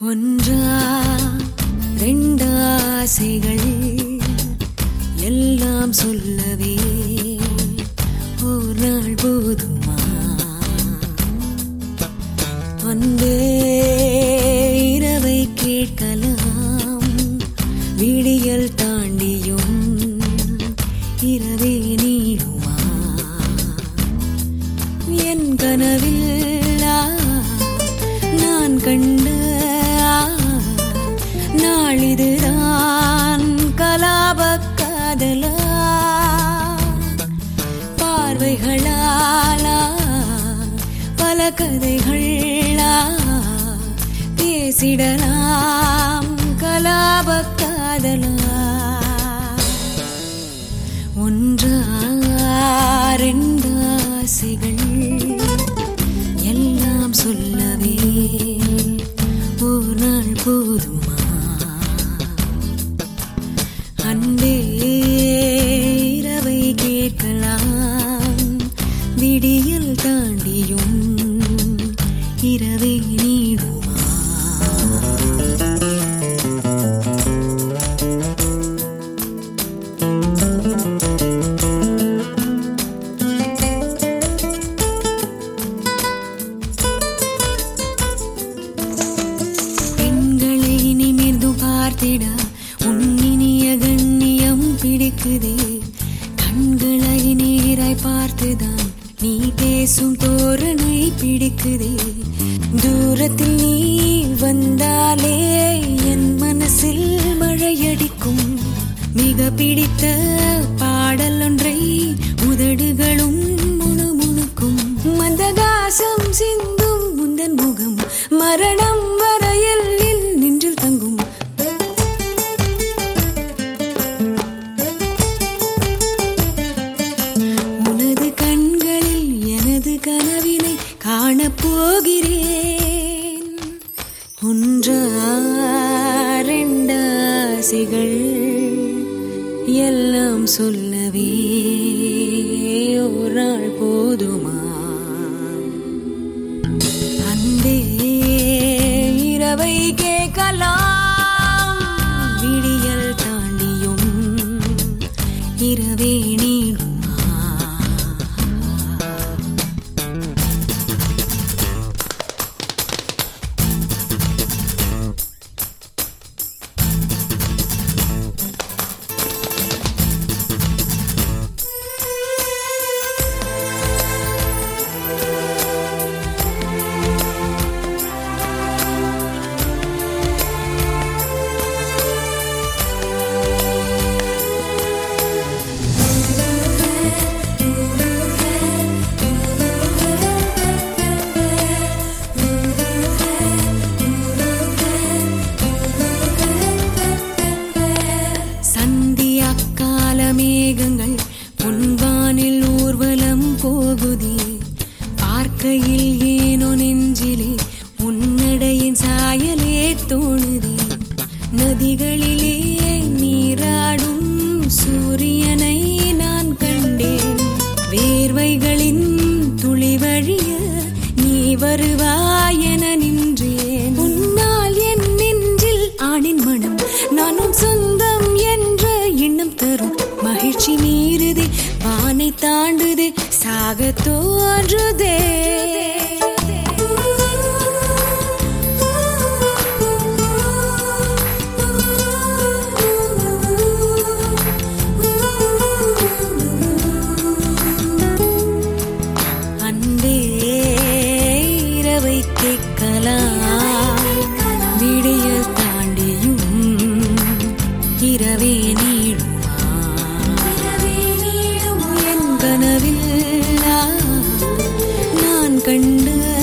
ஒன்றா ரெண்டாசைகள் எல்லாம் சொல்லவே ஒரு நாள் போதுமா? அன்பே இரவை கேட்கலாம் விடியல் தாண்டியும் இரவே நீடுமா? என் கனவில் நான் கண்ட கதைகளா பேசிடலாம் கலாப காதலா ஒன்றா ரெண்டாசைகள் எல்லாம் சொல்லவே ஒரு நாள் போதுமா? அன்பே பார்த்திட உன்னினிய கண்ணியம் பிடிக்குதே. கண்களை நேராய் பார்த்துதான் நீ பேசும் தோரணை பிடிக்குதே. தூரத்தில் நீ வந்தாலே என் மனசில் மழையடிக்கும். மிக பிடித்த பாடல் ஒன்றை உதடுகளும் முணுமுணுக்கும். மந்தகாசம் சிந்தும் முந்தன் முகம் மரணம் வரையில் நின்றில் தங்கும். உனது கண்களில் எனது கனவினை போகிறேன் ஒன்றா எல்லாம் சொல்லவே ஒரு நாள் போதுமா? அன்பே இரவை கேட்கலாம். விடியல் தாண்டியும் இரவே நீடும் நதிகளிலே நீராடும் சூரியனை நான் கண்டேன் வேர்வைகளின் துளி வழிய நீ வருவாய் என நின்றேன் உன்னால் என் நெஞ்சில் ஆணின் மனம் நானும் சொந்தம் என்ற எண்ணம் தரும் மகிழ்ச்சி மீறுதே வானை தாண்டுதே சாக தோன்றுதே கண்டு